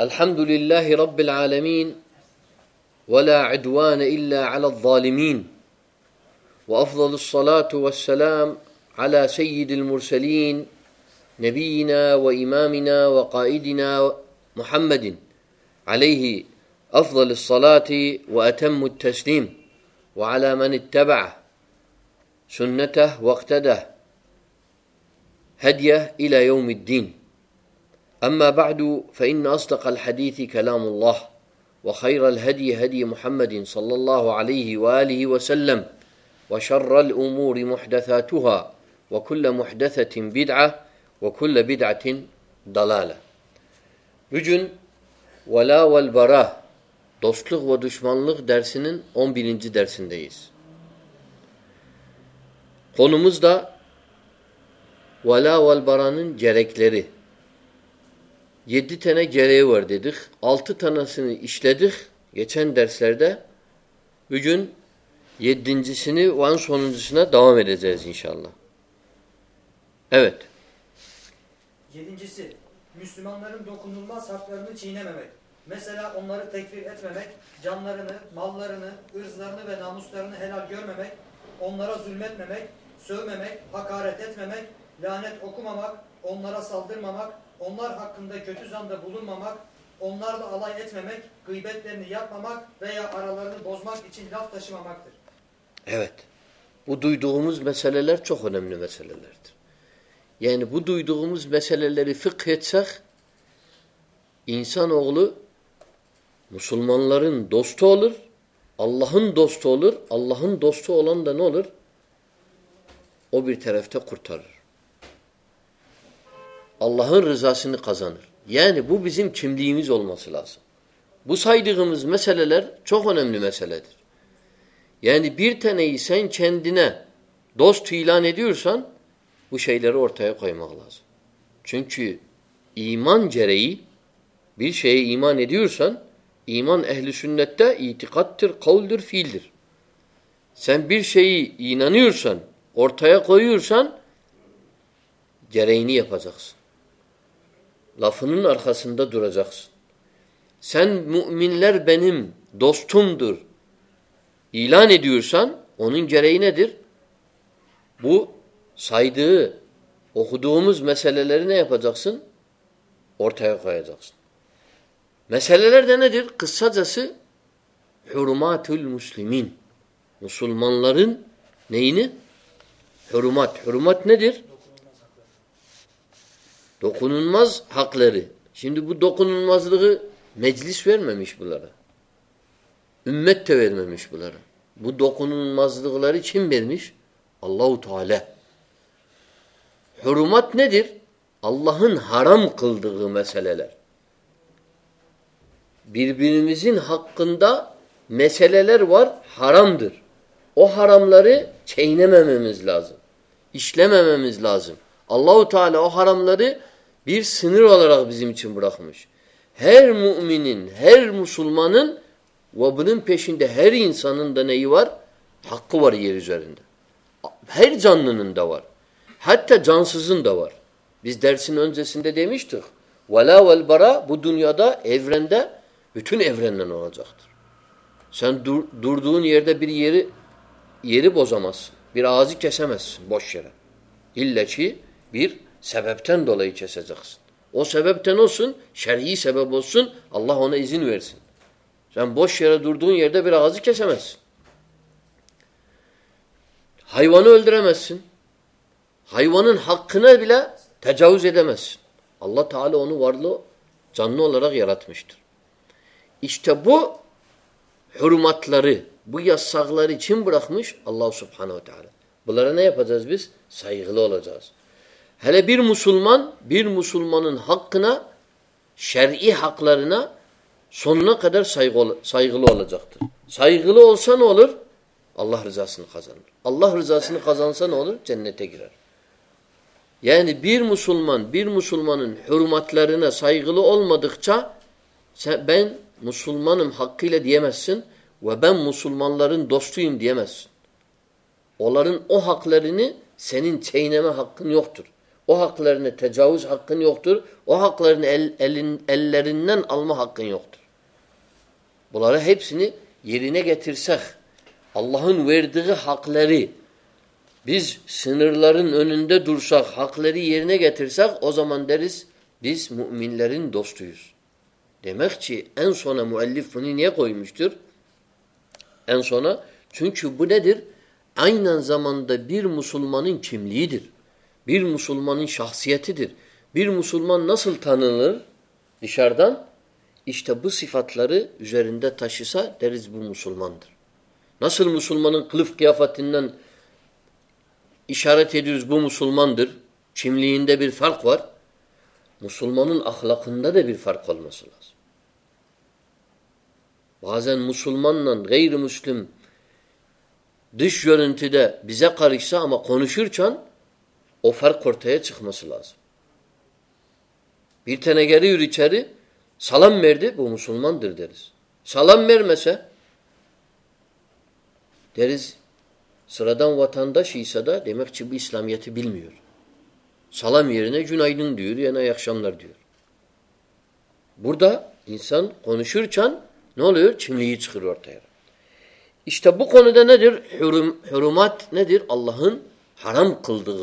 الحمد لله رب العالمين ولا عدوان إلا على الظالمين وأفضل الصلاة والسلام على سيد المرسلين نبينا وإمامنا وقائدنا محمد عليه أفضل الصلاة وأتم التسليم وعلى من اتبعه سنته واقتده هديه إلى يوم الدين أما بعد فإن أصدق الحديث كلام الله وخير الهدي هدي محمد صلى الله عليه وآله وسلم وشر الأمور محدثاتها وكل محدثة بدعة وكل بدعة ضلالة Bugün Vela vel bara Dostluk ve düşmanlık dersinin 11. dersindeyiz. Konumuz da Vela vel bara'nın gerekleri. جی ولتھ در سردہ ان شاء اللہ اِنسان اول مسلمان لرن دوستول اللہ دولر اللہ دوست عبر تھکر اللہ رضا سزان چمل غولہ بسائید مسل چوکا مسل سن چن دنہ دوست ایلان سیل ارتھ مغل چونکہ ایمان جرعی بر شی ایمان سن ایمان اہل سنت یہ فیل در سب بر شی نیور سنتیا کو سرینی احاظہ س لفنسندور سین لر بیم دستم در ایلا نیڈر سن جی ندیر بو سائیدم میسلسنس میسل قسط ہر مسلیمین مسلمان لینے ہوروم ندیر دکن حق لرے مجلس میں لرا ممش برا بھونکہ لرمبین اللہ اللہ حرام حق کنڈہ حرم در احرم لرے مجھ لازم اسلام اعظم اللہ تعالیٰ حرام لرے پیر سن والا رحبی بڑھ مجھ ہر مین ہر مسلمان پیشنٹ انسان حکندہ دور ہر تر جانس دور در سن سندہ ولا وا بنورہ یوزمس آزک ایس ایم ایس بوشرہ یہ لچی سن شیرب سن اللہ ہنوری سن ہائے حق نا تجاؤ سن اللہ تعالی ہوں رخ مش اللہ ہلے بی موسلمان بیر مسلمان ہکنا شیر ہک لری نا سننا خدر سائغلو سانزن خزان اللہ خزان سان چین تک یعنی بیر مسلمان سائغلو مدک مسلم ہکلا دیا محسن و مسلمان لارن دستیام الارن احکلین سین چین ہختر حاکاسنی اکتر حاک الما ہکنی اختر بلارے حفیظ سخ اللہ سونا مولی فنک مسٹر ایونا چن چھ بدیر آئی نن زماندا مسلمان بی مسلمان شہسی بیر مسلمان ناسلان اسٹا بسی فتلسلان در ناسل مسلمان کلف کنشار بسلم در چھملی بیارکوار مسلمان اخلاقن مسلمان گیر مسلیم دا کاری چن افر کورت ہے چکھ مسلاس نیچر بہ مسلمان در دیر سال میس دیر سرادہ سلام ہے برداسر چمر بونے اللہ ہر در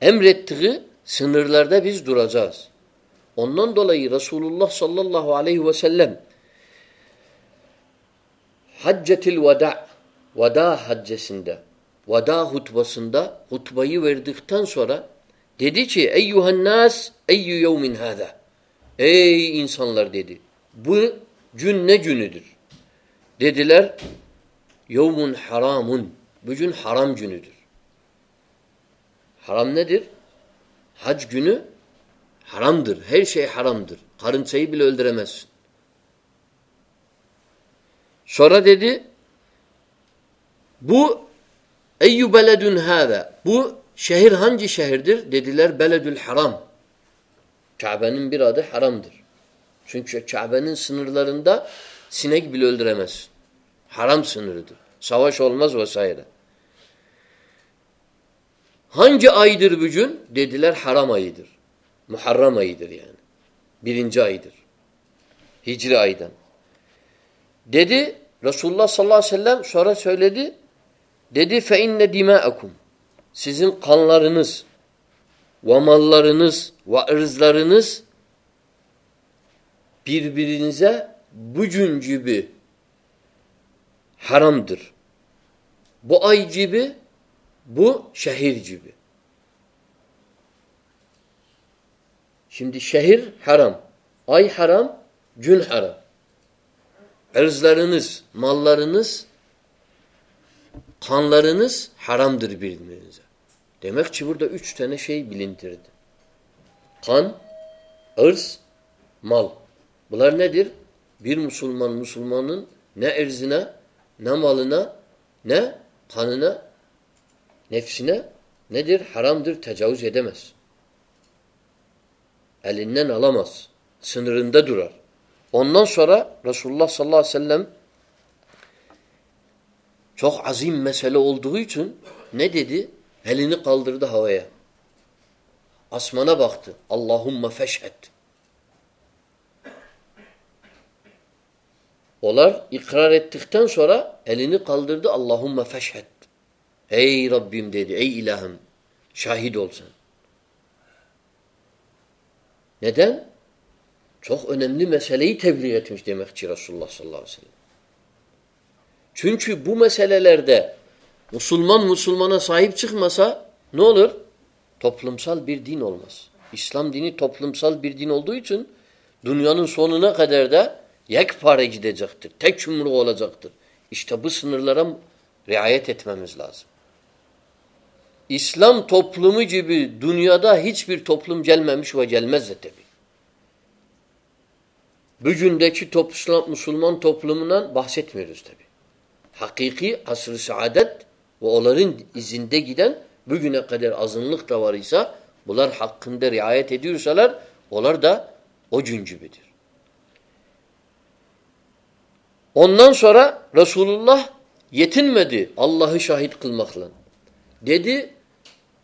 صلی اللہ علیہ وسلمچیو ہنس ایو منسونر حرامن بن حرام جنیدر دیر ہوں سےام چاہے درامس ہرام سنردھر ہانج آئی در بجن درام عیدر حرام عیدر بیرینج آئی در ہر آئی دن رسول صلاحم سرسے دیدی فی دکھوم سے واملہ راجلہ رجنجر بائی جی بو شاہر جب شم دہ حرام آئی حرام جین حرام عرض لرنس مال لرنس خان لرنس حرام درزہ تمیک شی بلین خان عرض مل برنہ در بیر مسلمان مسلمان نہ عرز نہ نہ مالنہ نہ خانہ نلام درارا سورا رسول صلاحیم اللہ ہے ربیم دے دے اے اللہ شاہد اولسنکھ رسول چنچ بو مسئلہ مسلمانہ صاحب چک مسا نو لوپ لمسال بردینس اسلام دینی تھوف لمسال بردین دنیا نو سونا نا خدا درد یہ والا جگتر اس بن رعایت لم اسلام توفلم دنیا دہل جنم دسلمان رسول اللہ شاہد کل مخلن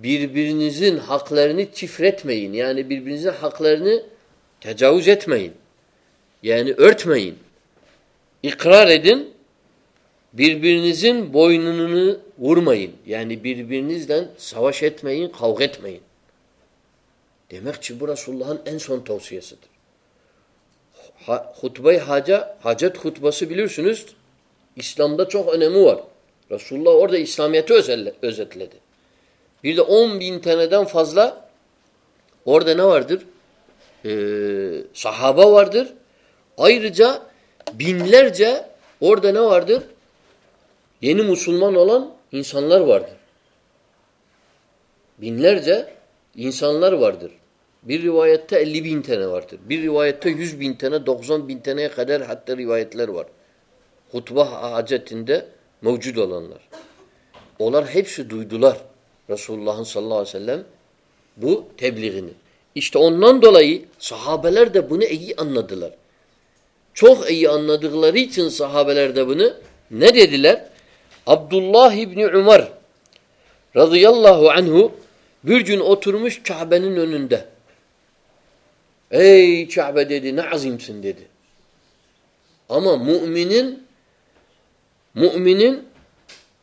بی لڑنے چف ریتمعین یعنی زن حق لے دیجاؤ جتمائن یعنی ارتمعین اخراردن زن بوئن ورمعئین یعنی سوا شیتمعین کویتمعئین دیکھ چ رسول اینڈ سنتوس خوت بے حاجہ حجت خوت بس بلیو سنوس اسلام دور رسول اور دا اسلامیہ عزت ل فضلا شہاباڑ دینا یہ مسلمان جا ہنسان لڑا دکن ریوایت لاروبہ موجود رسول اللہ صبل عمرہ عظیم سن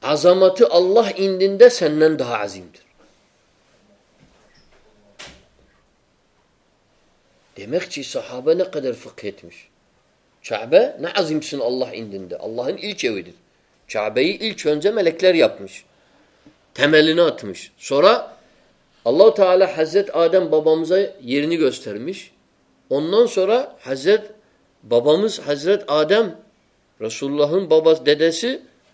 عظحمت اللہ عظیم چی سابہ قدر فخشہ نہ عظیم سن اللہ عدن اللہ الچہ وابہ تھور اللہ تعالیٰ حضرت عدم ببامز ہوش اون سورا حضرت ببمس حضرت عدم رسول ببتس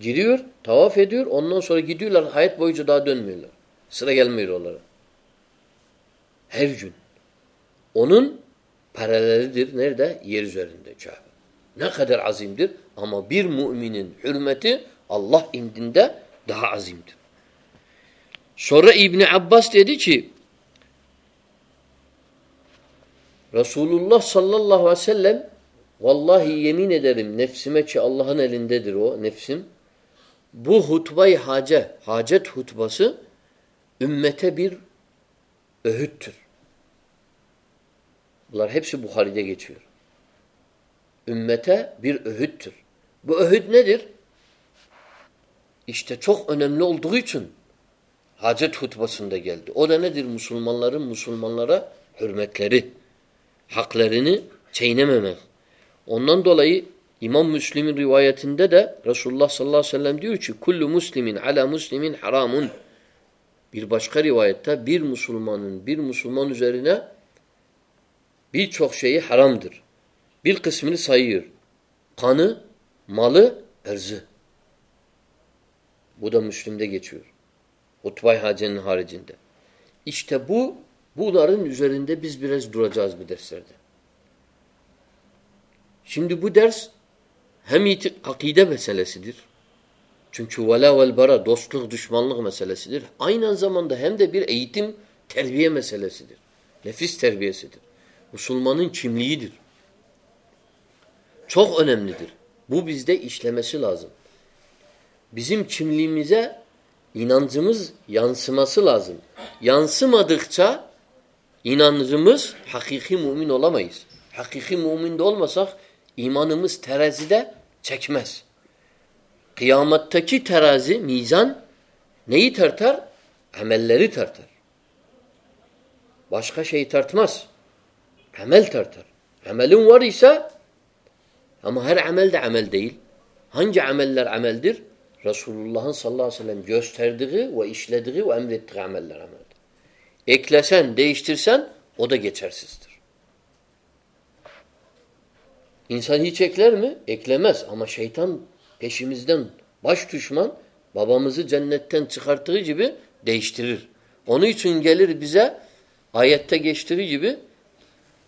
Giriyor, tavaf ediyor. Ondan sonra gidiyorlar. Hayat boyunca daha dönmüyorlar. Sıra gelmiyor onlara. Her gün. Onun paralelidir. Nerede? Yer üzerinde. Kabe. Ne kadar azimdir. Ama bir müminin hürmeti Allah indinde daha azimdir. Sonra İbni Abbas dedi ki Resulullah sallallahu aleyhi ve sellem Vallahi yemin ederim nefsime ki Allah'ın elindedir o nefsim. بوٹ بھائی ہاج ہزب میٹھا لڑائی پیسے بہار بہت نسٹ chicken التھی حد ہُتباس ادا نا دیر مسلمانا میرے ہاکلے ن چین میم ان للائی ایمام مسلم ریوایت رسول صلاحم دیوچ کُلو مسلیمین آدھا مسلیمین حرام ان بسکا ریوائت بیر مسلمان نوزارینا چوکس حرامدر قسم سانز بسلیم دیکھو نوزرس ہم یہ حقی دہ بصلہ صدر چمچھ والا ولبرا دست لکھ دشمان صلحہ صدر آئینہ صدر صدر مسلمان چملی در چھ اونیم ندر بو بج دسلہ سلم بزم شملی مزہ اینان زمز یانس ماسل لازم یانس مہ دکھا جمز حقیقی مومن اولا مائس حقیقی مومنول مسا ایمان تھی رس دے ہمر دل ہنج آمل درل دیر رسول اللہ جو انسانی چلے رکل مسا سیتام باس تم بابا مجھے استریر چین گیا گیا استری جیب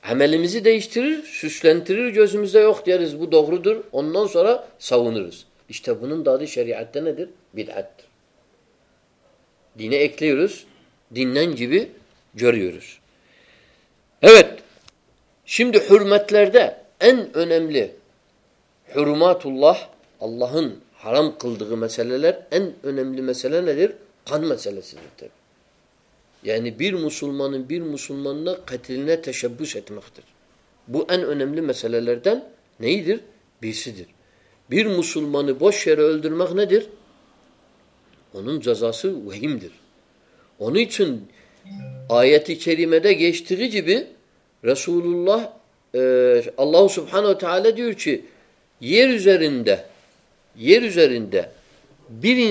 ہم استری سوشل ایکس دن جیوے جری ہو سم دکھ مت لڑ بوش نو جزاس وحیم در اونی چن آیتی رسول اللہ اللہ صبح دہ یہ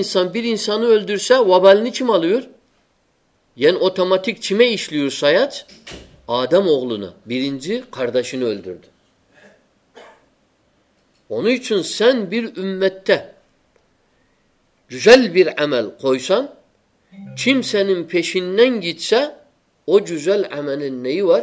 سندر سا وبال نیچم یعنی اوتھما سا آدمہ شندر اونی چھ سن بل عمل خوشن چم سین فیشن نینگیت سہ او جل نئیور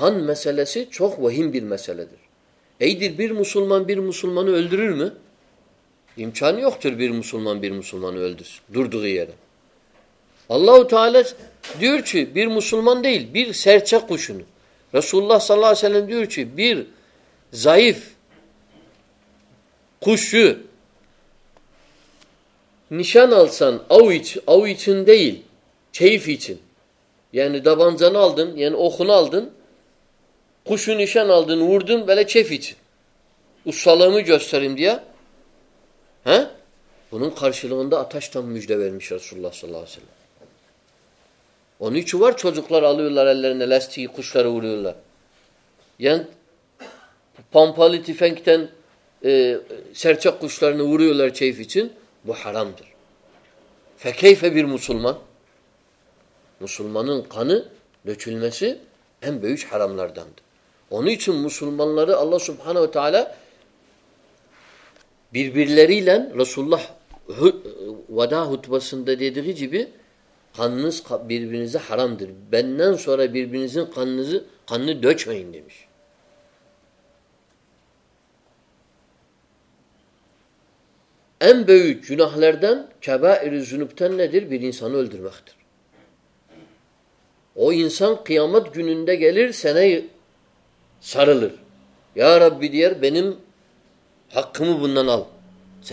ہن مسلم وحیمس بیر مسلمانسلان بیر مسلمان اللہ تعالیٰ بیرمسلان دیر سیر کشن رسول اللہ صن سے بیر زائف خش نشان سن اوئی اویشن دل چیفی چنی دبان زن عالد اوکھن عل کشو نشن اللہ چیف اسلام دیا ہاں ان خرچ لوہ اتھاشت اللہ صحمہ چوز لارش کرم پہلے تھی پھینکت سر چھ کچھ کرنا پھین بہ حرم دیکھے مسلمان مسلمان کن دچ مسئلہ بیچ حرم لڑ دمد Onun için Müslümanları Allah subhanehu ve teala birbirleriyle Resulullah veda hutbasında dediği gibi kanınız birbirinize haramdır. Benden sonra birbirinizin kanınızı kanını dökmeyin demiş. En büyük günahlardan kebair-i zünüpten nedir? Bir insanı öldürmektir. O insan kıyamet gününde gelir seneyi سارلر یار حقم بننا gas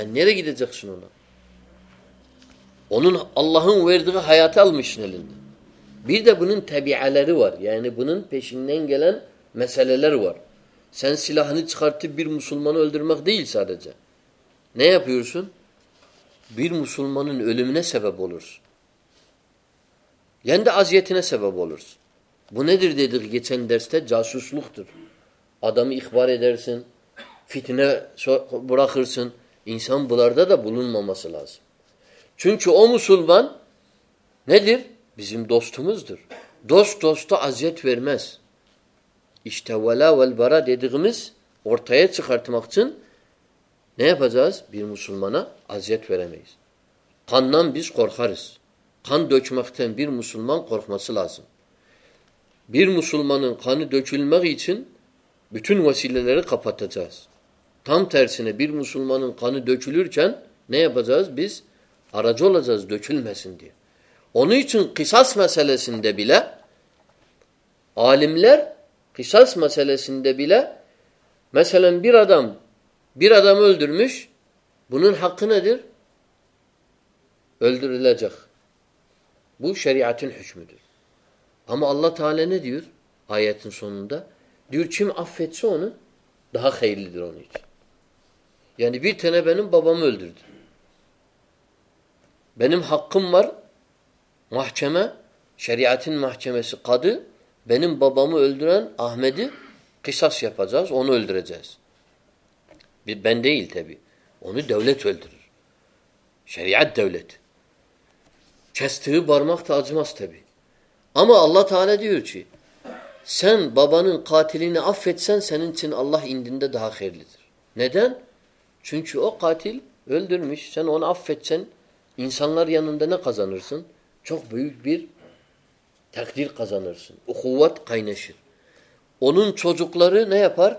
اللہ روزمانس مسلمان سیوا bowlers یہ بنےدر دید یہ جاسوس مختر عدم اخبار اے در ستنہ براخر سن ام بلردہ بلون مما صحم چن چھ او مسلمان ندر بسم دستر دس دوست ازیت ویرمس اشتہ والا ولبرا دید غورتمخ نی بجاز بیر مسلمانہ ازیت ویرمس خان نام بس قور خرس خان دمخر مسلمان قورمہ صلاحم بیر مسلمان خانہ مہ یہ بتن وسیل کپت اجاز تھم تھر سن بیر مسلمان خانہ عالم بنانے ہم اللہ تعالی نے دیر آیات سندہ دم افت سہاقر یعنی بیم ببا ملد بینم حقمر مہ چمہ شریعت مہ چما سدر بینم ببام و الدرن احمد کساس یا فضا اون الدر زیس بندے علتھبی اوند دول ولدر شریعت دولت چھت تھو برما تو اذماس تبی اما اللہ تعالیٰ دھی س سن بابا کاتل اف سین سن اللہ خیر مشن اف سہ نا خزان سن چوک برقیر خزانر سن اقوت کئی نشر اون چوچ لہ فار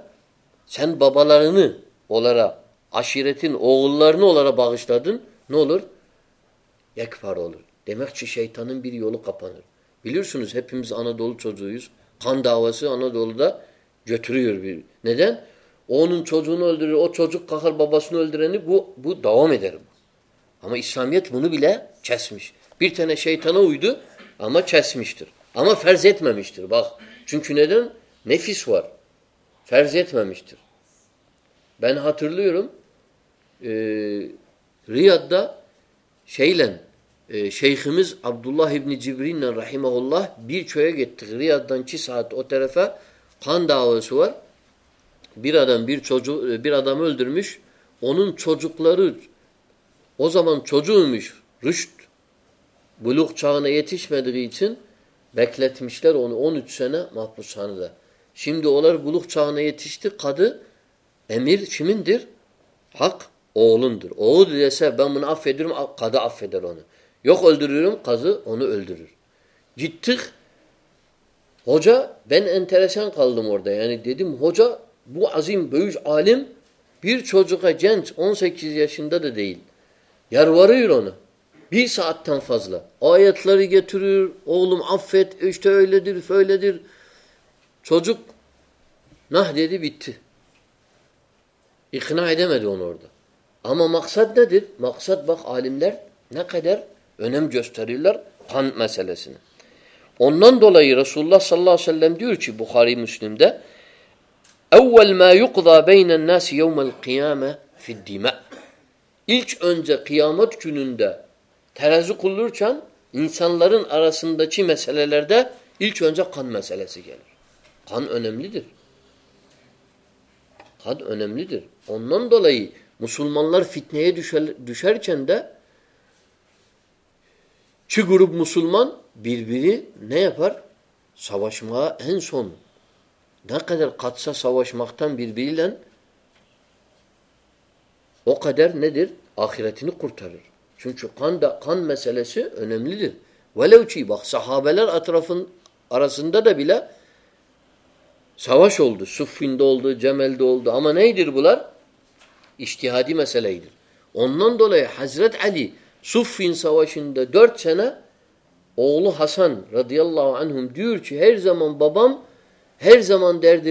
س بابا لولرا عشیر اول نولارا باغشت نولر اکفار اولر تمیکان کپان باباس میں اسامت چیس مسٹر پیروی ہما چیز مسٹر ہما فیرزیت مہ مستر و نیفسور فیرزیتر ہاتھرل ریحت دا شیلن شی حمض عبد اللہ جبرین الرحمہ اللہ بیرغ ری سافہ خاندہ سور بیرمیر برادمش اون چھج او زمان چوجوش رشت بلو چھانہ چھن بک لمشن بلو چھاناش تمیر شمندر اولندر یو الریر جتنے عالم پھر ہم مقصد بخ عالم در نہ önem gösterirler kan meselesini. Ondan dolayı Resulullah sallallahu aleyhi ve sellem diyor ki Buhari Müslim'de اَوَّلْ مَا يُقْضَى بَيْنَ النَّاسِ يَوْمَ الْقِيَامَةِ فِي الدِّمَةِ İlk önce kıyamet gününde terazi kullurken insanların arasındaki meselelerde ilk önce kan meselesi gelir. Kan önemlidir. Kan önemlidir. Ondan dolayı Müslümanlar fitneye düşer, düşerken de سی گرو مسلمان آخراتولان بولار اشتہادی مثالہ ان حضرت علی صفینہ اول حسن ردی اللہ زمم ببم ہر زمان درد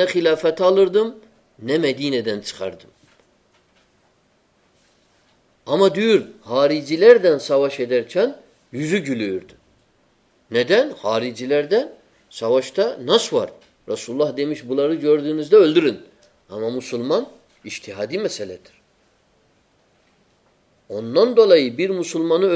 نخیلہ فتح ہمہ ڈیور ہاری ہاری نسور رسول ہمہ مسلمان اشتہادی میں سلتر انلائیسمانخراسلرحاد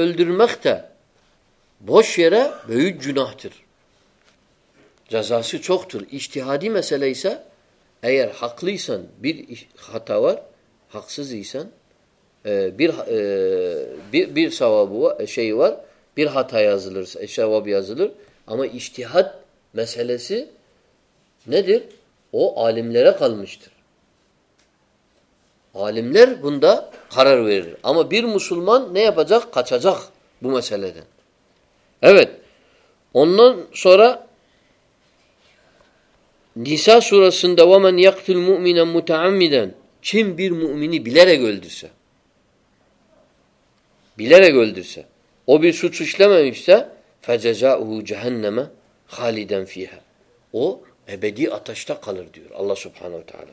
نر او عالما کال مشتر Alimler bunda karar verir. Ama bir musulman ne yapacak? Kaçacak bu meseleden. Evet. Ondan sonra Nisa surasında وَمَنْ يَقْتُ الْمُؤْمِنَ مُتَعَمِّدًا Kim bir mümini bilerek öldürse bilerek öldürse o bir suç işlememişse فَجَزَاءُهُ جَهَنَّمَ خَالِدًا fiha O ebedi ateşte kalır diyor Allah subhanahu teala.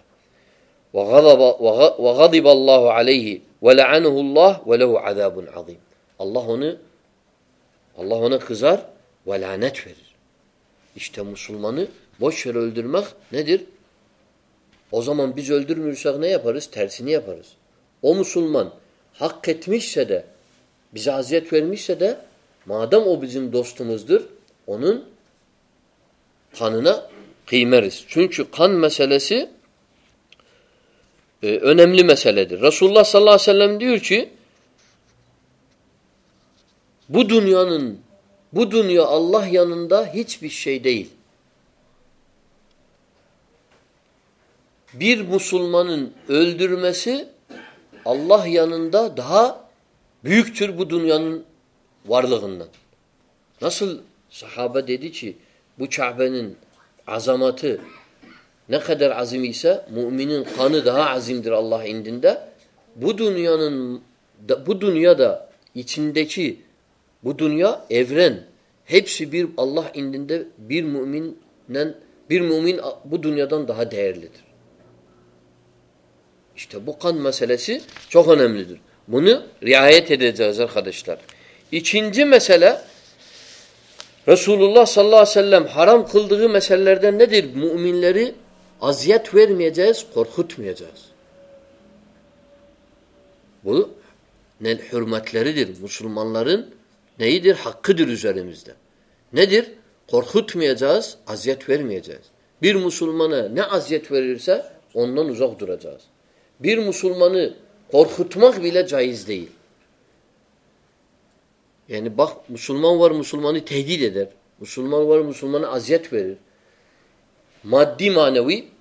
وغضب الله عليه ولعنه الله وله عذاب عظيم الله هنا الله هنا kızar ve lanet verir işte musulmanı boş yere öldürmek nedir o zaman biz öldürmürsek ne yaparız tersini yaparız o Müslüman hak etmişse de bize aziyet vermişse de madem o bizim dostumuzdur onun kanına kıymeriz çünkü kan meselesi رس اللہ اللہ یہ آزامات خاندا در اللہ دن بنیاد دن دیکھین در مومن بیا دن مسئلہ میسل رسول اللہ صلی اللہ حرام خلد میسل مزاج مل میر مسلمان مزاج بیر مسلمان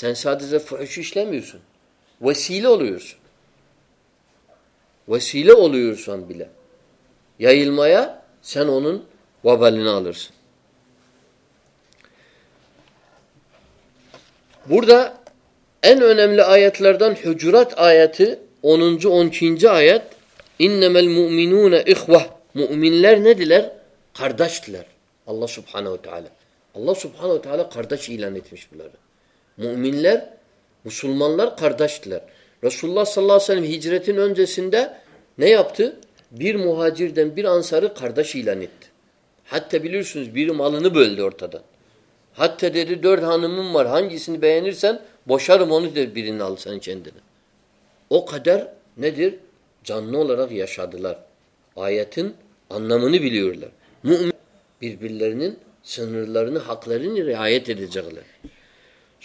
ساد ف سسہ اولو سیلہ اولو یو سن عیلم سن اون ووڑ دہ آیت لڑ آیت اون زی زیت واہر خرد اللہ صفحانہ اللہ صفحان و تعالیٰ خرد ممین لر مسلمان لر خاردا شل رس اللہ صلح ہاتھ نئی ابتدھ بی مہازیر خاردا شیلا نے بہان بشا رومان چین در ن جان آئین آر بل جگل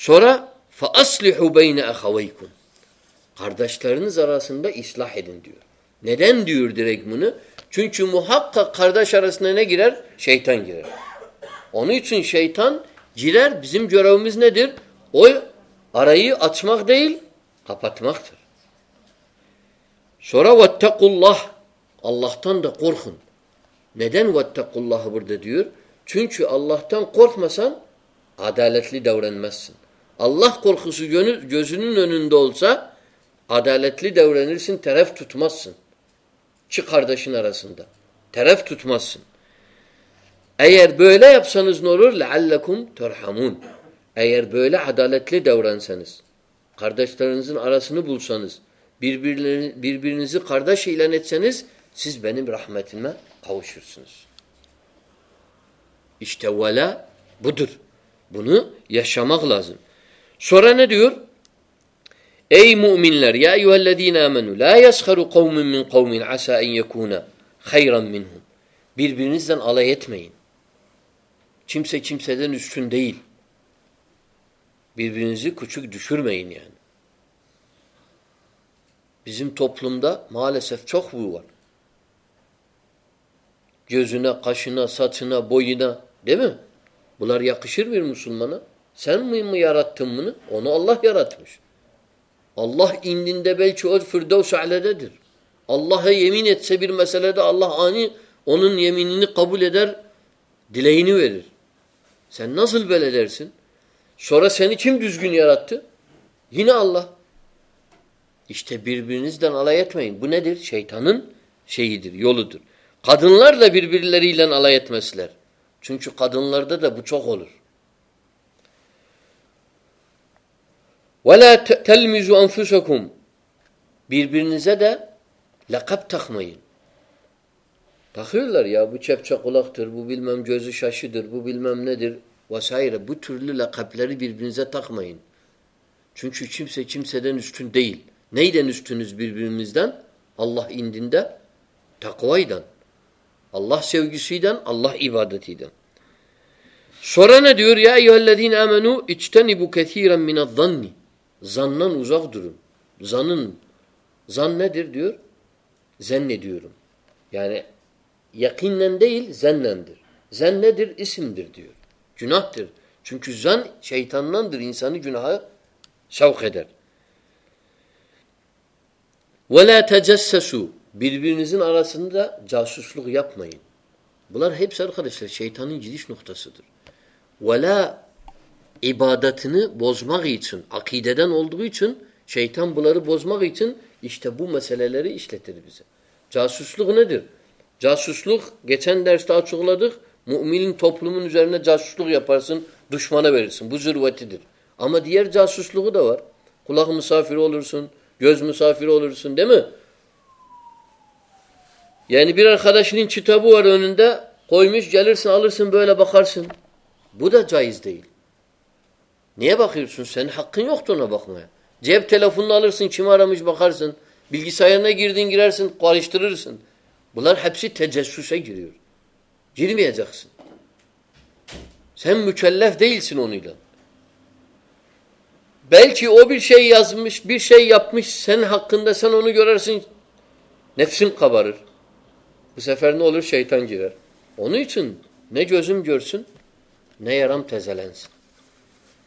شورا فصل ہوبئی کن خردشہ ذرا سا اِسلاہد ندین درکم چنچ محق خردہ شرس نرر شیتھن گرر اونی چن شیتھن جرار جور نوئی اچمل اپت مختر سورا وتک اللہ اللہ تنہر ندین وتک اللہ چن اللہ تنہر مسا عدالت لورن مس اللہ کورخا عدالت لور سیرف سرداشن ارا سافم ایل لکھن ایدالت لور سنس خردنس خرد سنی رحمتہ یہ والا بدر بو یا شمق لازم سورانا دین لری عوال لینا ملے آس کارون آسا خیرامین آلائٹ مائن چمسیاں سنڈے سے کچھ دوسرمائن تفلوم مال چکو یوزنا کاسنا سات سنا بئینا دے بھلاری کسر مسلمانا سن مارتھ من اون اللہ یارت اللہ اللہ مسلح اللہ انہی اومی قبول ادر دلہ سن سلبل سن شورہ سن چم دش گن یارت ہی اللہ علائت شاہن در یہ قدل دبیر بل علائط مسلر سمچ قدل در بچر ولا یژ آؤں سمبر نجمن لو چیا پھر بو بیلام جذ سا سدر بو بیلمام در واسائ بتھر لو لکھ لربرجا چنسو نوسٹنس دان اللہ دکوائن اللہ دان اللہ عبادتان سوران دینا دن زنخرم زن زن نم اسیور جناب در چونکہ زن شیتھان شوقید بزما گئی چنچن بولار گئی چنتابر نیبخب سن سین حق نا بخوایا جیب ٹھیک سنگھ بخار اوبر شاہی ازمشائی سین حق سنب سم خبر شاہی اونی چن جم جن نئی ارم تھی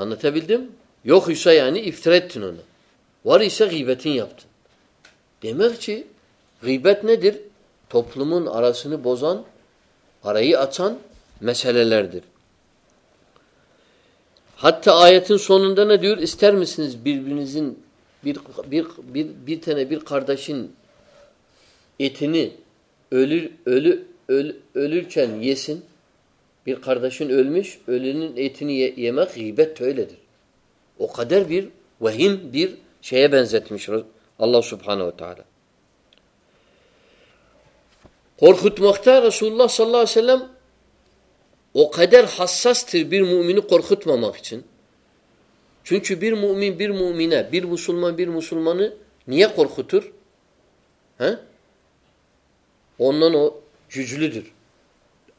انتہ دشوائی افطرات اور اسیبتیں تمہیں عیبت ن در تھوف لو سوزان اور یہ اچان سون اس Bir kardeşin ölmüş, ölünün etini ye yemek gıybet öyledir. O kadar bir vehim bir şeye benzetmiş Allah subhanehu ve teala. Korkutmakta Resulullah sallallahu aleyhi ve sellem o kadar hassastır bir mümini korkutmamak için. Çünkü bir mümin bir mümine, bir musulman bir musulmanı niye korkutur? He? Ondan o cüclüdür.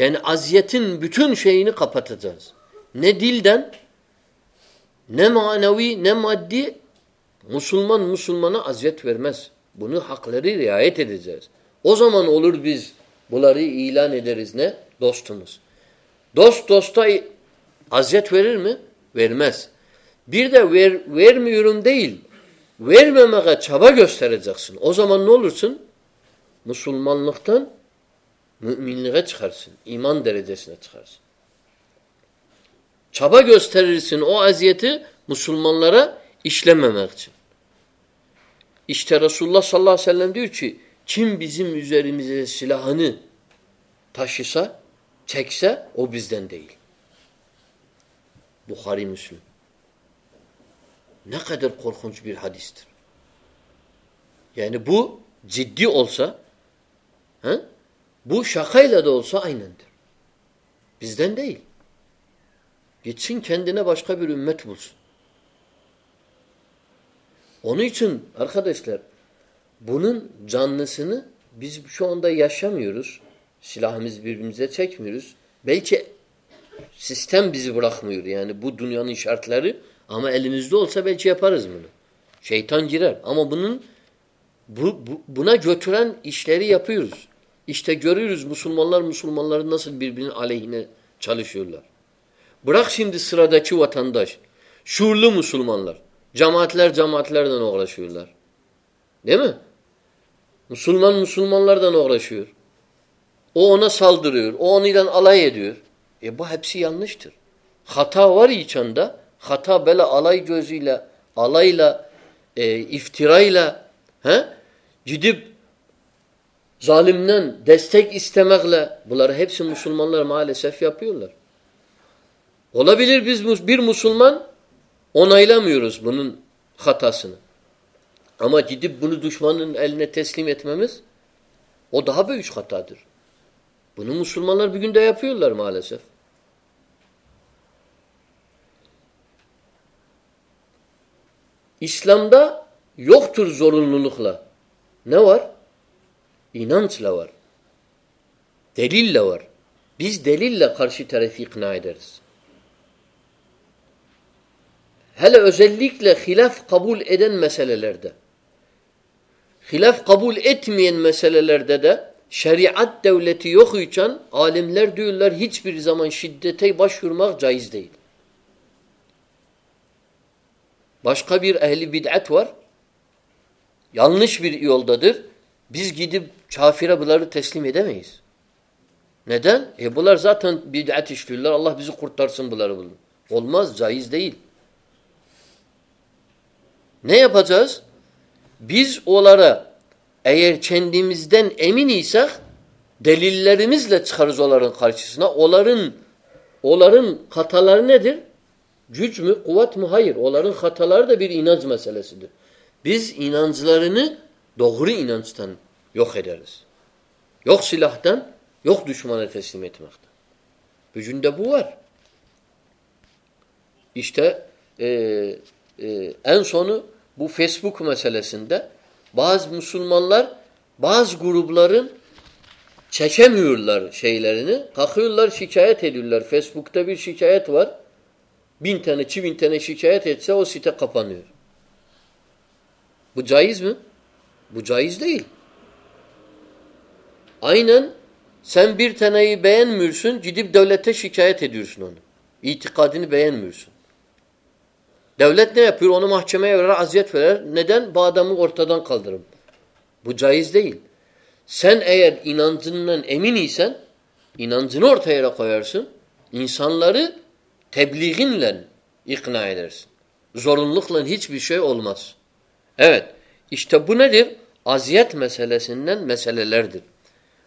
یہپاتی مسلمان مسلمانسٹ آجرم دے میں ازمان ن loosen مسلمان مسلمان صلاح صلاحما چیکسا بخاری یعنی بو جل ہاں بو شاخا ل سا ایند بنائی یہ سن چن دینا بشخا بی اونچا دس لب بون جاننا سنتا میرس سلسمیر سسٹم بز بڑا دنیا نش لیرے فرض منہ شیتھنجر بھنہ جان یہ پورس لسلم لڑا نئی در الفر خاتا ظالم ننمانسل یوخ تر ضرور inançla var. Delille var. Biz delille karşı tarafı ikna ederiz. Hele özellikle hilaf kabul eden meselelerde hilaf kabul etmeyen meselelerde de şeriat devleti yok için alimler diyorlar hiçbir zaman şiddete başvurmak caiz değil. Başka bir ehli bid'at var. Yanlış bir yoldadır. Biz gidip چھافرا بلارلی میڈمر نغری ان سو Facebook میں سے بعض مسلمان لر بروبل آئی ن سم تھن بیان سن جتھائے سنتادن بیان میر سن ڈولیت نے انسان لڑکا سن زور لکل اولماسٹو ندر آزیات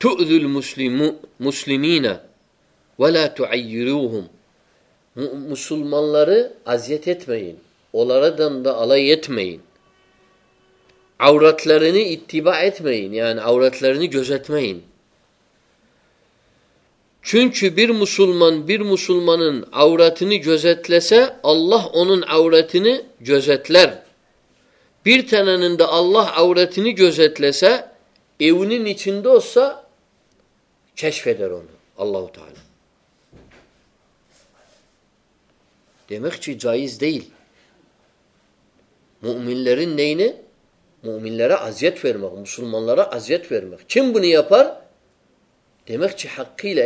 مسلمین مسلمان لرمعین عورت لڑبا اطمعین عورتمعین چنچ برمسلمان برمسلمان عورت نی جز لسا اللہ عنورت نزت لر بر تھن دلہ عورت نی جز لسا نیچن دو سہ اللہ تمیک جائز دئی معمین لڑنے مومین لڑا ازیت فیرمخ مسلمان لڑا ازیت فیرمخ چم بار تمیک حقیل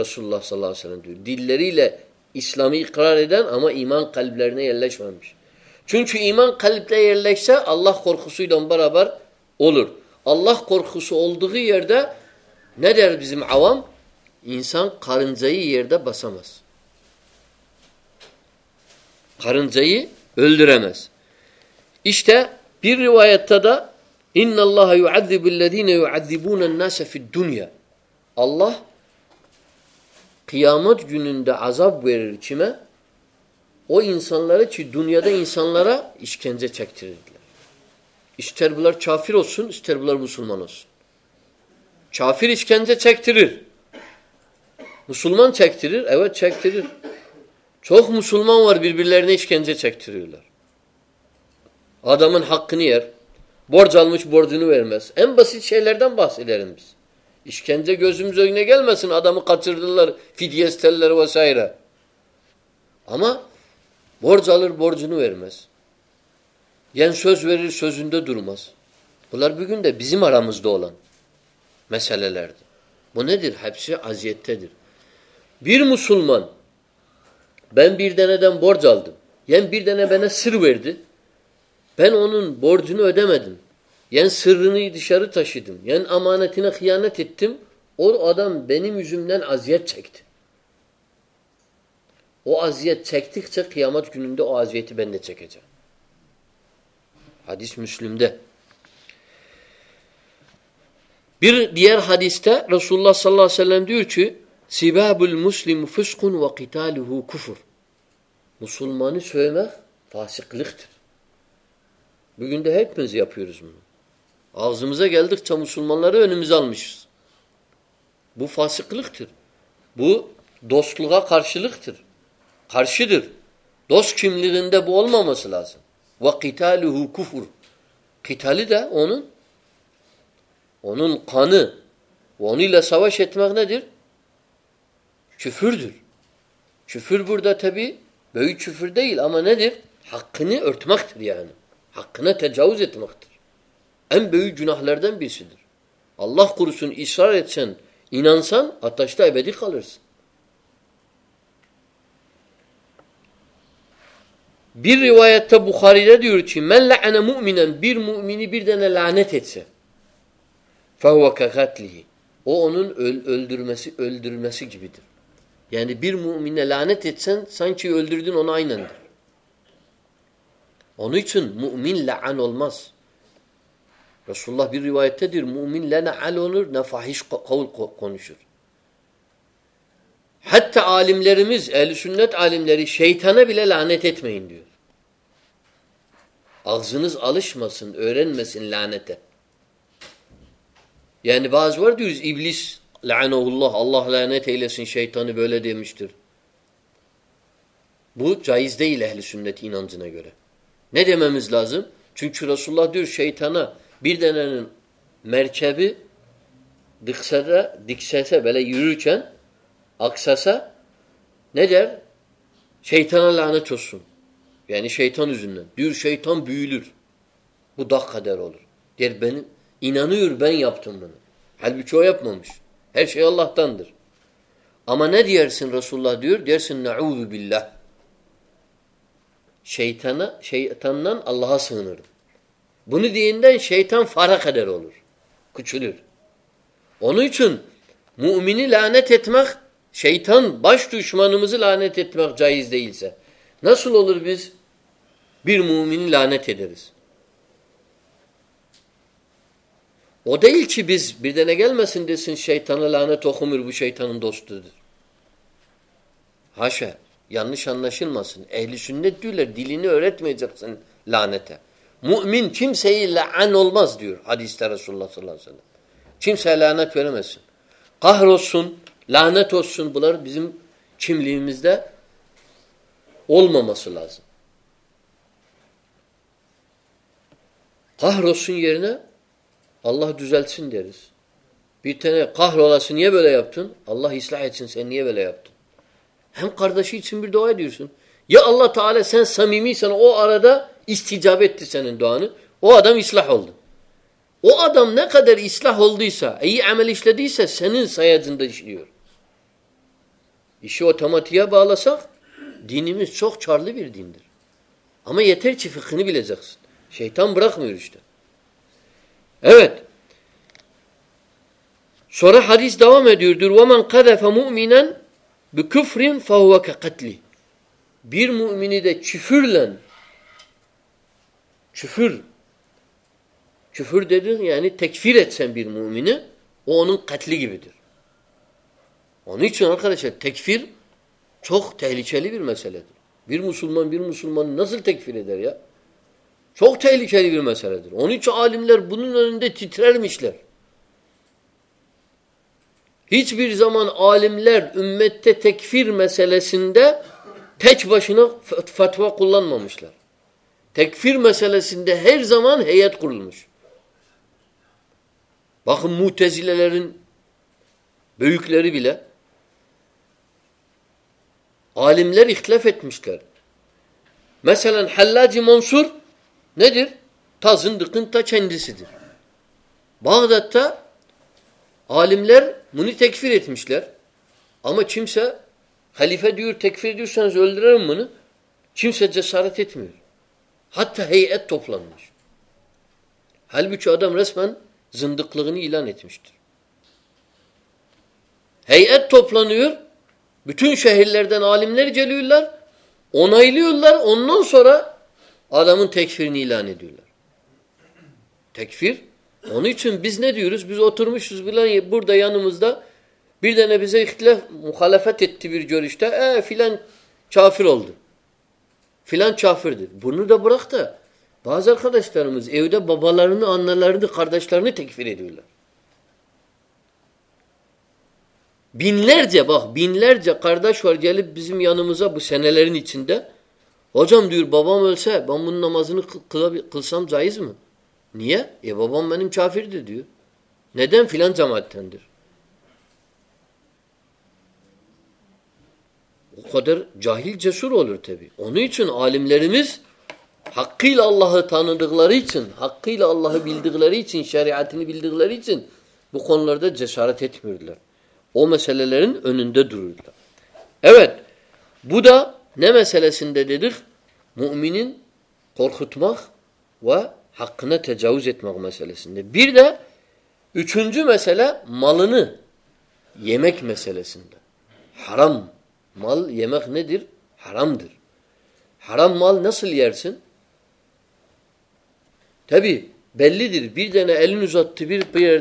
رسول اللہ صحیح اسلامی اقرار ادن امان چونچ امان اللہ خورخصوبر اولود اللہ Ne der bizim avam? İnsan karıncayı yerde basamaz. Karıncayı öldüremez. İşte bir rivayette de اِنَّ اللّٰهَ يُعَذِّبُ الَّذ۪ينَ يُعَذِّبُونَ النَّاسَ فِي الدُّنْيَا Allah kıyamet gününde azap verir kime? O insanları ki dünyada insanlara işkence çektirirler. İster bunlar kafir olsun, ister bunlar musulman olsun. چھ پھر اسے check تھر مسلمان چک تھر اب چک تھر چوک مسلمان ور لہ اشکینک تھر ادام حق نیر بوڑ زالم بوڑ دن ورمس ایم بس چل بسمس عشقہ گیل ادھام کچر لر فیس تلر و سیرہ اما بوڑ زال بوڑ زین ورم یعنی سویر سن دے درمس بزی مرض دولن بوڑی سر بڑے بوڑھ دین ادامہ یعنی شرط یعنی امانتیان ازیت چکت او ازیت چکت مسلم حادثت آسلمانش بہت بہ دس لگا خرش لکھت خرش در دس کھیل بولما مسئلہ وقت سوتھ مخ ندر حقنی حقن اللہ قرسن سن اور اون سنول رسول عالم لیرمس نت عالم لیرہ اخنس مہنگا اللہ چنچر شیتھنہ میرا سا ن شی تھنہ لانا چھ سن یعنی شیتھن زنہ شیتر اللہ فرق ہے نیچن لانا بش تشمان ادیل ماسنسی لانا دست ہا سا سننا سن ماسن سنسن لانا ہا رسون لانا سولہ ہا رسن اللہ اللہ سن یہ اسلحہ چڑ چ چنی سن ماتلی گے چھو تہلی چھلی بیر مسلمان نسل عمل فت مسلر مسالن حل منسور تھانکھ بہ دالم لر ٹھیک پھر مسلیر آمس چھمس میور حل ادم رسمن زندگی شہل لر دال ان سرا چل فی الحال چا فرد بھون دکھتا بابا لڑا اس بین لر جہ بین جا کر Hocam diyor babam ölse ben bunun namazını kılsam caiz mi? Niye? E babam benim kafirdir diyor. Neden filan cemaattendir? O kadar cahil cesur olur tabi. Onun için alimlerimiz hakkıyla Allah'ı tanıdıkları için, hakkıyla Allah'ı bildikleri için, şeriatini bildikleri için bu konularda cesaret etmiyorlar. O meselelerin önünde dururlar. Evet. Bu da ن میشل می ختماخ وقن مشینجو مسئلہ مالوں نے دیر ہر در ہر مال نا سلی دیر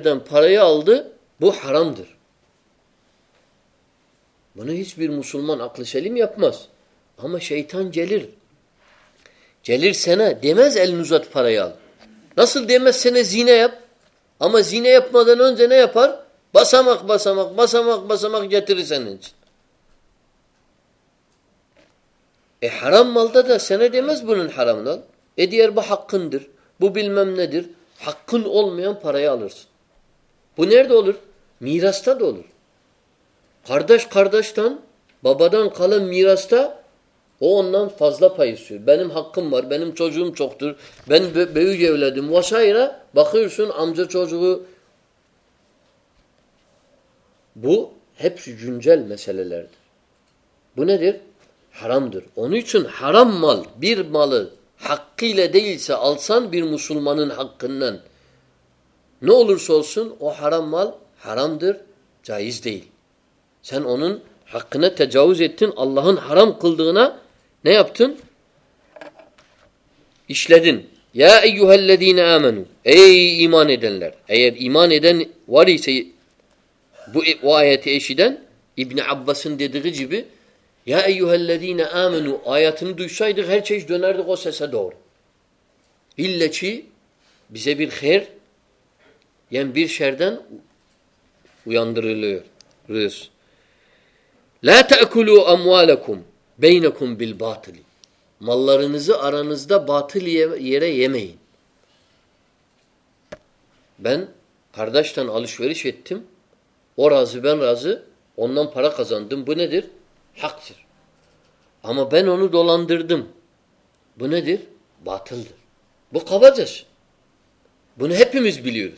دینا بو ہار دے ہر مسلمان اکلی سیلی مپ مس ہمل ہرمال ببل میم ندی ہاکل فراس پنیر میرا دولر خردش خردشن خالم میرا وہ فضلہ بقمر چوک حرام در حرام حقیسلمان حقرص حرام مل حرام در جائز دی سن حق تجاؤن اللہ حرام کھلدنا Ne yaptın? İşledin. Ya eyyühellezine amenu. Ey iman edenler. Eğer iman eden var ise bu, bu ayeti eşiden İbni Abbas'ın dediği gibi Ya eyyühellezine amenu ayetini duysaydık her şey dönerdik o sese doğru. İlle ki bize bir her yani bir şerden uyandırılıyor. La te'ekulu amvalekum بل باتھلی ملانہ ہرداشتان علیشوری شیتم اور راز بین راض ان فرق حسان دم بنہ در ہماندر دم بنہ در باتھل در بہبا چیس بنس بلیور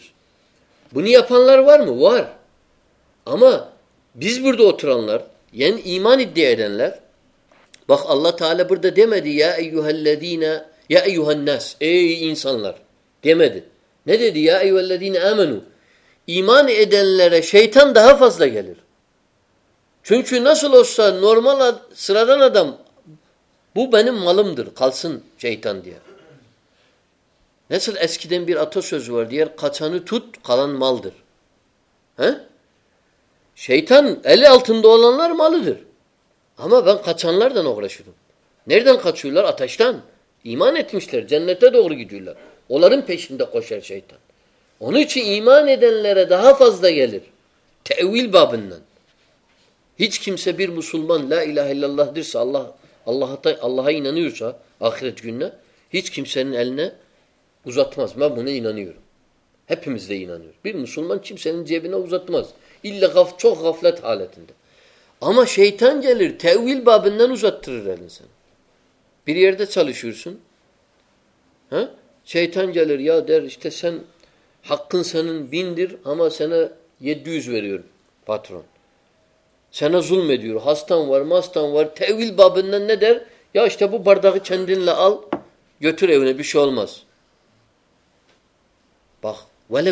بنی افن لر مار ہما بیس بردو اوتھران لڑ ایمان لر بخ اللہ تعالیٰ نسل ملم در خالس مالدر شیتھن Ama ben kaçanlardan uğraşıyordum. Nereden kaçıyorlar? Ateşten. İman etmişler. Cennete doğru gidiyorlar. Onların peşinde koşar şeytan. Onun için iman edenlere daha fazla gelir. Tevil babından. Hiç kimse bir Müslüman la ilahe illallah dirse Allah Allah'a Allah inanıyorsa ahiret gününe hiç kimsenin eline uzatmaz. Ben buna inanıyorum. Hepimiz de inanıyoruz. Bir Müslüman kimsenin cebine uzatmaz. İlla gaf, çok gaflet haletinde. ہما شیتھان جلد پیری سنتان جل سن ہکن سنن یا چند ماس والے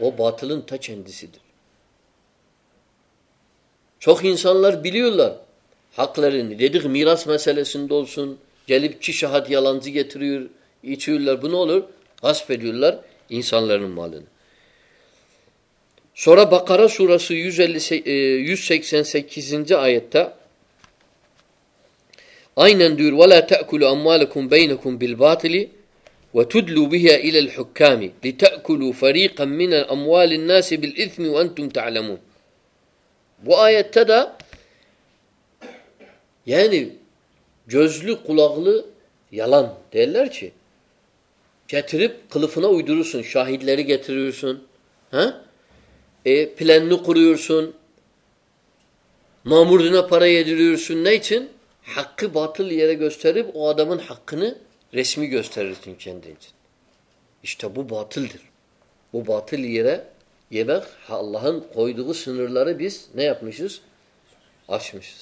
O batılın ta kendisidir. Çok insanlar biliyorlar haklarını. Dedik miras meselesinde olsun. Gelip ki şahat yalancı getiriyor. içiyorlar. Bu ne olur? Gasp ediyorlar insanların malını. Sonra Bakara surası 150, 188. ayette aynen diyor وَلَا تَأْكُلُ أَمَّالَكُمْ بَيْنَكُمْ بِالْبَاطِلِ وتدلوا بها إلى الحكام لتأكلوا فريقا من أموال الناس بالإثم وأنتم تعلمون وآية تدى يعني gözlü kulaklı yalan derler ki getirip kılıfına uydurursun şahitleri getiriyorsun ha? E, planını kuruyorsun mamurduna para yediriyorsun ne için? hakkı batıl yere gösterip o adamın hakkını ریسمی گسٹر اسٹاپ بہت بات وہ بات یہ کو سنر لے نئی مس مس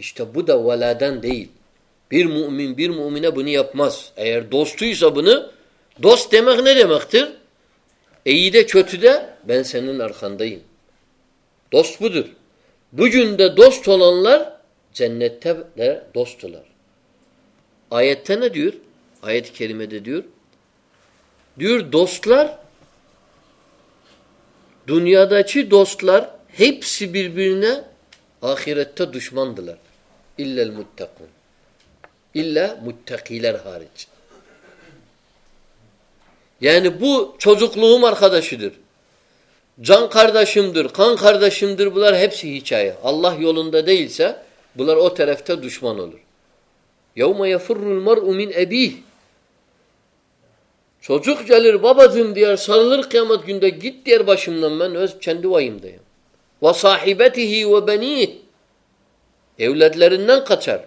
اس دیر میر ممین بنی آپ ماس ایسا بنتے نئی ڈیماکھر ایٹ دے بین سنکھر دن دس تو جن تلا دنیا دسلارے مارا اللہ دشمان Yevme yefurrul mar'u min ebih. Çocuk gelir babacığım diyor sarılır kıyamet günde git diyor başımdan ben öz kendi vayım diyor. Ve sahibetihi ve beni evletlerinden kaçar.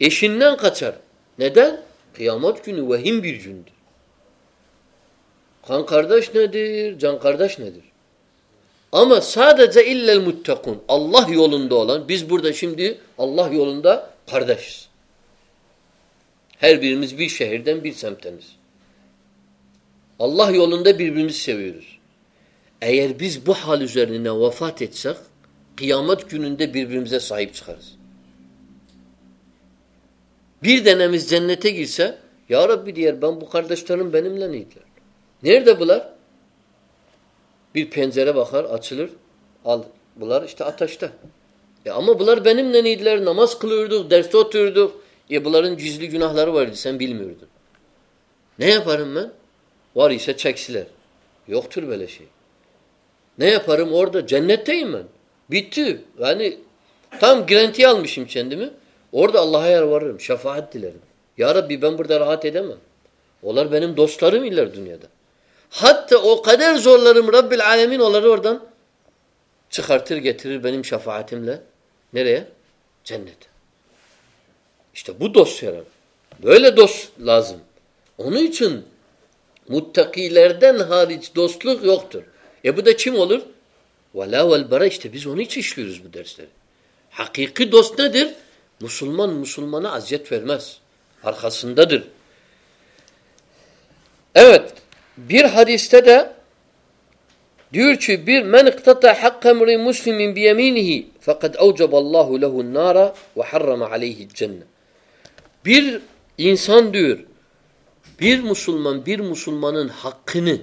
Eşinden kaçar. Neden? Kıyamet günü vehim bir gündür. Kan kardeş nedir? Can kardeş nedir? Ama sadece illel muttequn. Allah yolunda olan biz burada şimdi Allah yolunda kardeşiz. Her birimiz bir şehirden bir semteniz. Allah yolunda birbirimizi seviyoruz. Eğer biz bu hal üzerine vefat etsek, kıyamet gününde birbirimize sahip çıkarız. Bir denemiz cennete girse, Ya Rabbi diğer ben bu kardeşlerim benimle neydiler? Nerede bunlar? Bir pencere bakar, açılır, al. Bunlar işte ataşta. E ama bunlar benimle neydiler? Namaz kılıyorduk, derste oturduk. یہ بولار جسلی جناح بلمی ہوا form میں وہ checks لرتھر بیلے سے نیا فرم اور جن بیم guarantee are تو اللہ شفا حت لرم یار بیبن بردار اولا بن دوست دنیا زور لرم رب آیا گیتھر بنی شفا تھیم لے رہے جن İşte bu dost yarar. Böyle dost lazım. Onun için muttakilerden hariç dostluk yoktur. E bu da kim olur? Vela vel bara işte biz onun için işliyoruz bu dersleri. Hakiki dost nedir? Müslüman Müslümana aziyet vermez. Arkasındadır. Evet. Bir hadiste de diyor ki bir men iktata hakka muslimin bi yeminihi fekad evcaballahu lehu nara ve harrama aleyhi cennet. بیر مسلم بیر مسلمان حق نہیں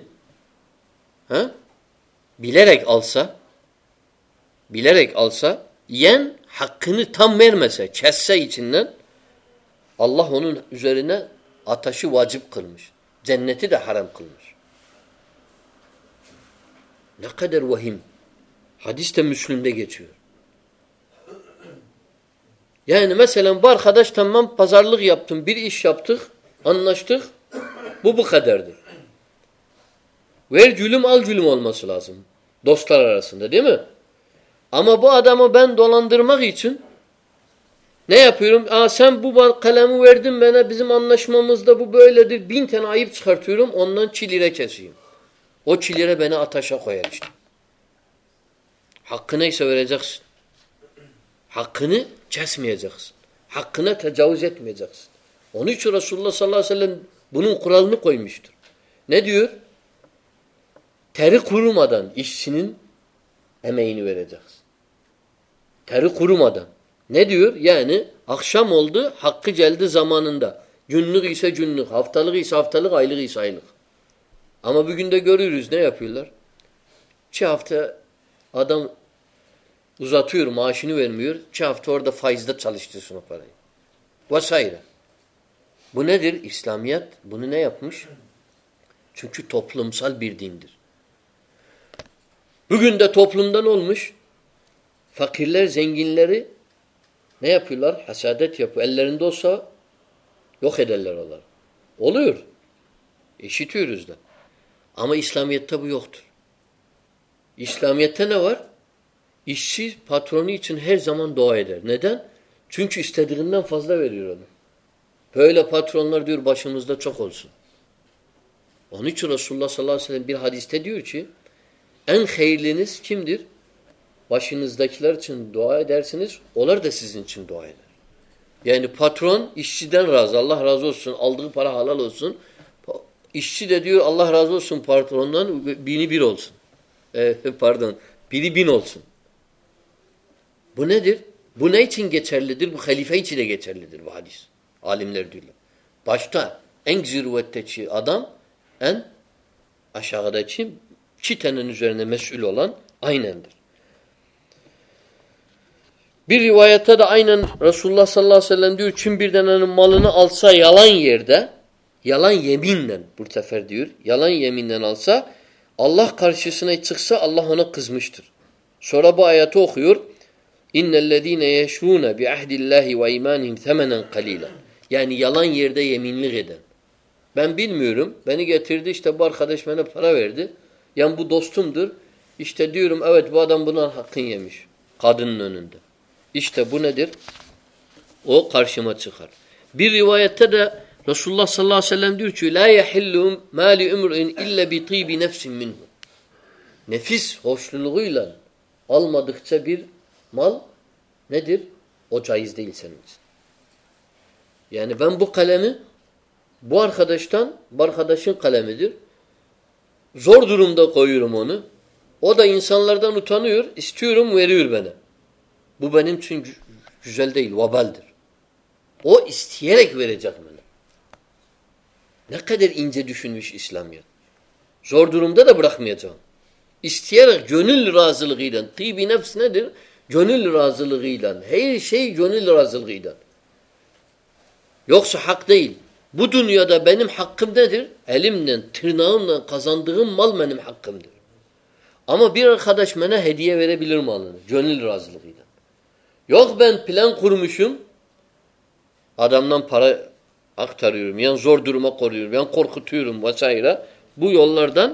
بلرکل بلرک السا یعنی حق نیمسن اللہ ہوتا سے واجب کرم حرام کرقدر وحیم حادثہ مسلم دیکھیے چور یہاں ن سلام براش تمام پذر لگیمپتر دل وی جلم ال جلم اون مسلح ہم پھر دمام پھر چلی رسم چلیرہ حقن سویر ح حوزس رشتر تیرو مادان یہ حق جلد زمانندہ جنگا جن ہفتہ روزہ تھوئر ماشن بنے دیر اسلام بنے سو لمسمدانگین لرپ اللہ دس یخر ایسی تھوڑا آما اسلام اسلام اس سے فتح یہاں دعائے در نا چنگ اسیور بشمس دہ چکول سم و رسول اللہ صبح برحاد استدید این خیلس چم در بشنس دچل سن دعائے در سنس اولر دس دعائے در یعنی فطران اس سے راض اللہ راض سلد الفرا حال سم دور اللہ راض سم فون برول سر دن بینی بینول سم رسولمر اللہ خزمشتر سوڑب آیا یعنی میگے میرم میں درٹہ دور حقیقی مل نمبے برقت برقت زور دور دہیم انسان لڑھی بہت بن سل وبال در اویرکشن وش اسلامیہ زور دور دہ دبھی gönül razılığıyla, her şey gönül razılığıyla. Yoksa hak değil. Bu dünyada benim hakkım nedir? Elimle, tırnağımla kazandığım mal benim hakkımdır. Ama bir arkadaş bana hediye verebilir malını, gönül razılığıyla. Yok ben plan kurmuşum, adamdan para aktarıyorum, yani zor duruma koruyorum, yani korkutuyorum vesaire. Bu yollardan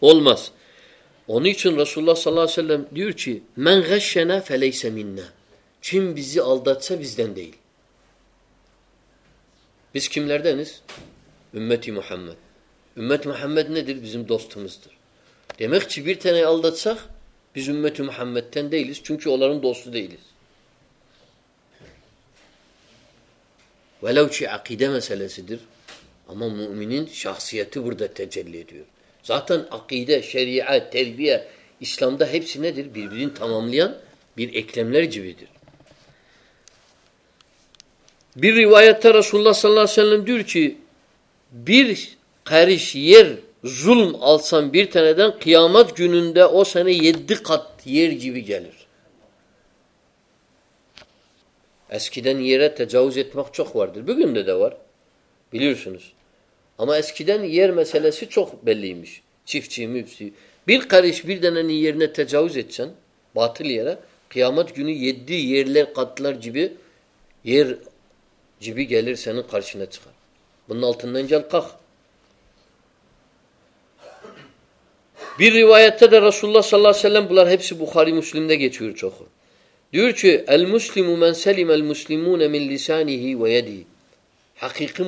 olmaz. Olmaz. رسل شنا لڑی محمد محمد چونکہ عقیدہ Zaten akide, şeriat, terbiye İslam'da hepsi nedir? Birbirini tamamlayan bir eklemler gibidir. Bir rivayette Resulullah sallallahu aleyhi ve sellem diyor ki bir karış yer zulm alsan bir taneden kıyamet gününde o sene yedi kat yer gibi gelir. Eskiden yere tecavüz etmek çok vardır. Bugün de de var. Biliyorsunuz. ہمارے lira جیب jailer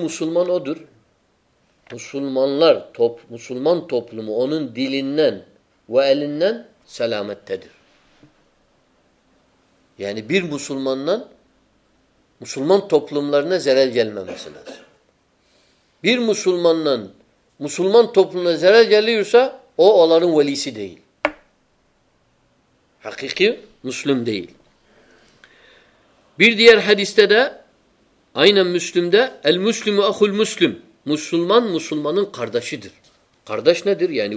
چوکمان ادھر لرسلمان ٹوپلن سلامت یعنی زیرا مسلم حدیث Muslim دارداس نہ دیر یعنی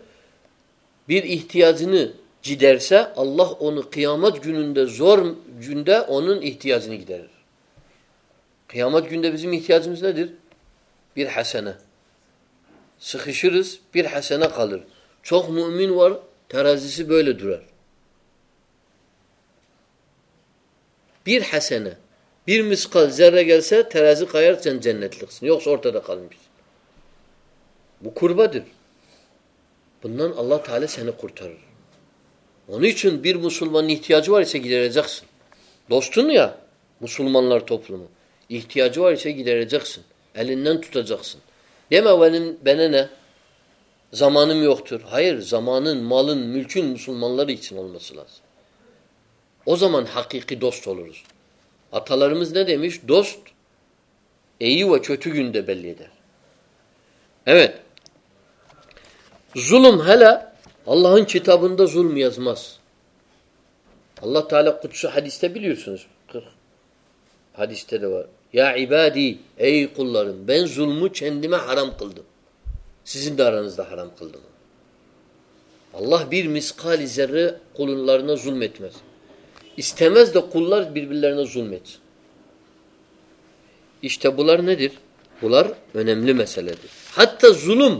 پیرنا دس mills بکر پہننا اللہ تعالیٰ سینکر ان مسلمان جاکسن دوست مسلمان لڑوں سے زمانہ میں لڑکی او زمان حقیقی ظلم حلہ اللہ چھ بندہ ظلم یس مس اللہ تعالیٰ حدستہ حدستہ ظلم حرم کل دم دہ حرام کل دم اللہ ظلم ظلم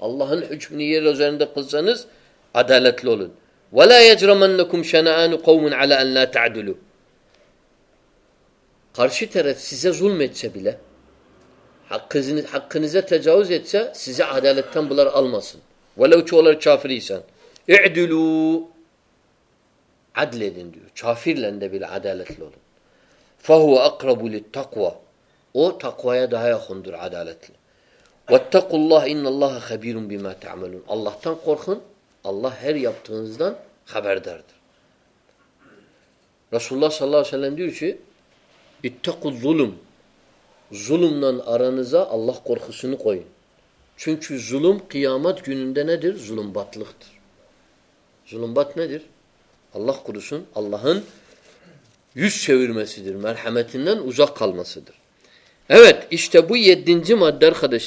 Allah'ın hükmünü yer üzerinde kılsanız adaletli olun. وَلَا يَجْرَمَنَّكُمْ شَنَآنُ قَوْمٌ عَلَى أَنْ لَا تَعْدُلُوا Karşı taraf size zulmetse bile, hakkınız, hakkınıza tecavüz etse, size adaletten bunlar almasın. وَلَوْ çoğalar kafiriysen, اِعْدُلُوا Adledin diyor. Kafirle de bile adaletli olun. فَهُوَ أَقْرَبُ لِلْتَقْوَى O takvaya daha yakındır adaletli. اللہ اللہ حری رس اللہ صکل ظلم نہ اللہ قورخ سن قوین چنشم قیامت ندر ظلم ظلم بت ندر اللہ خوسن اللہ شبر مسدر مر حمت عزاک المسدر حمت دن در خدش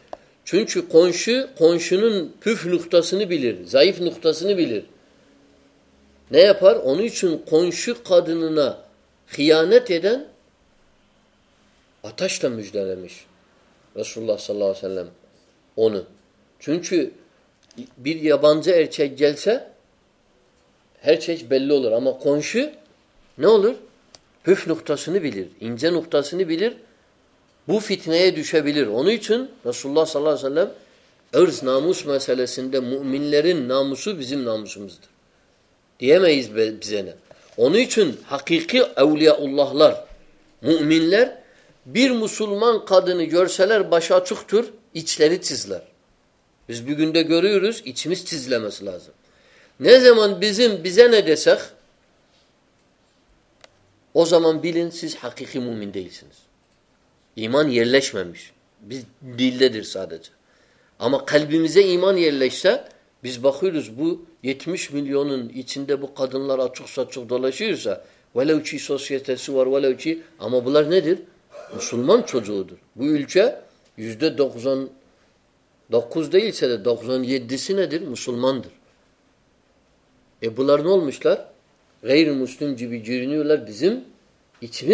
چنچو کنشے کنشنس نختاسن خنش خدن آٹھ رسول نہ bu fitneye düşebilir. Onun için Resulullah sallallahu aleyhi ve sellem ırz namus meselesinde müminlerin namusu bizim namusumuzdur. Diyemeyiz bize ne? Onun için hakiki evliyaullahlar, müminler bir musulman kadını görseler başı açıktır, içleri çizler. Biz bir günde görüyoruz, içimiz çizlemesi lazım. Ne zaman bizim bize ne desek, o zaman bilin siz hakiki mümin değilsiniz. ایمانل لس لا اما خلب دیں ایمان یہ لچ سا بھس بخرس بہت مش ملی یہ قدل لار اوچھ سو چوک لا ویسے ہوچی اما بلر ندر مسلمان چھو او اس دکھا سہ بلر نول مشل غیر مسلم جی بی جزم حدینہ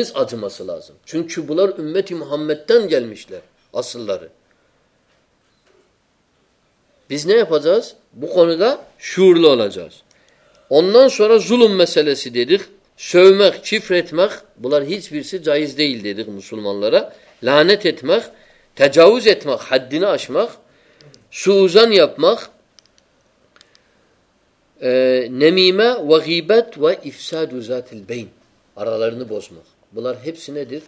اشمق سوزان نمیمہ وغیبت و افساد اور الا بسما بلار ہیب سن دکھ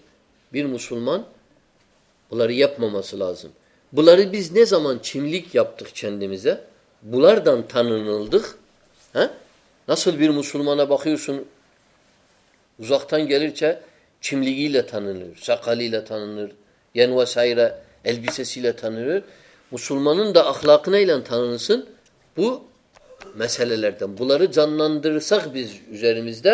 بیر مسلمان بلار یاپماما صلاحم بلر بیس نے زمان چھملیگ یاپ تو دیں بلار دان تھر مسلمانہ باقی سن زان گل چھ چھملیگی لان سکالی لانا یا نوا سائرہ ایل بی سی ایس ای لانسمان دا اخلاق نیل سن وہ بلار جاندار دا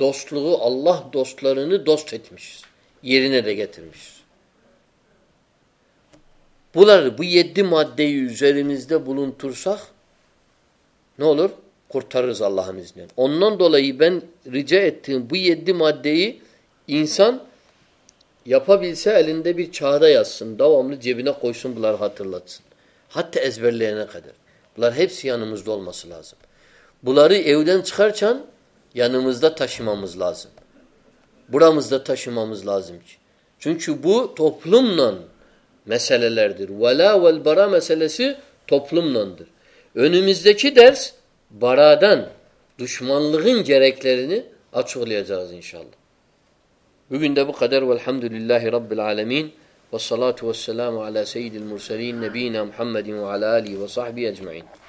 اللہ تم بلر مت بول سخ نز اللہ حمل اونل ماتھا سیام ڈول مثلاً بلر چھان یا نمزدھا شمہ مز لازم بڑا مزدت شما مز لازم چونچہ بہ توفل نند مل و توفل نندر درس بڑا دن دشمن اطسک قدر الحمد اللہ رب العالمین و صلاۃ وسلام علیہ سعید المسری نبین وصحب اجمین